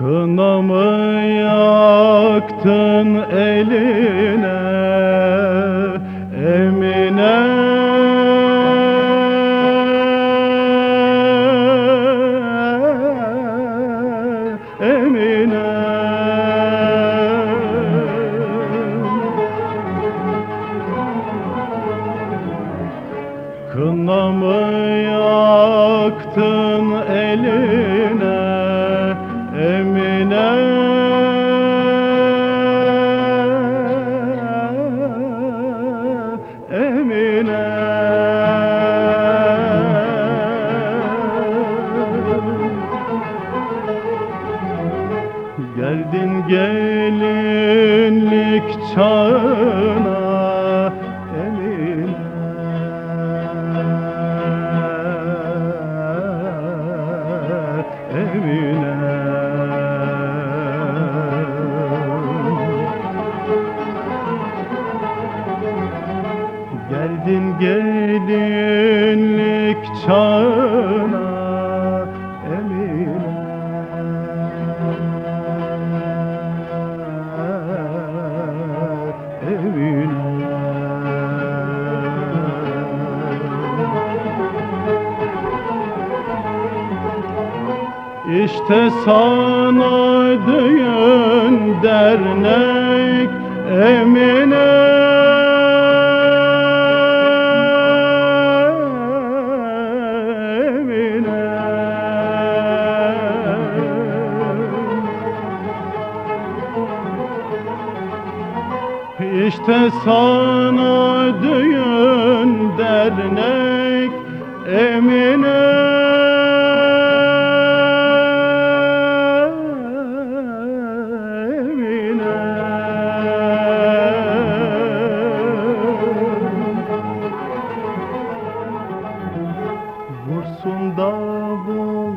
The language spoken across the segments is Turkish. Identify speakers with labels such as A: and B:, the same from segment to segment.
A: Kınamı yaktın eline Emine. Emine. Kınamı yaktın eline Geldin gelinlik çağına gelinlik çağına Emine. Emine. İşte sana düğün dernek Emine İşte sana düğün dernek Emine. Emine. Vursun davul,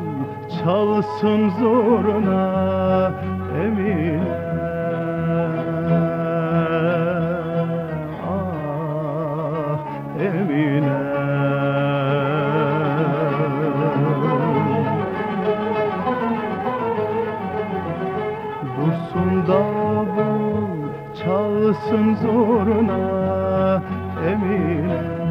A: çalsın zoruna Emine Kalsın zoruna Emine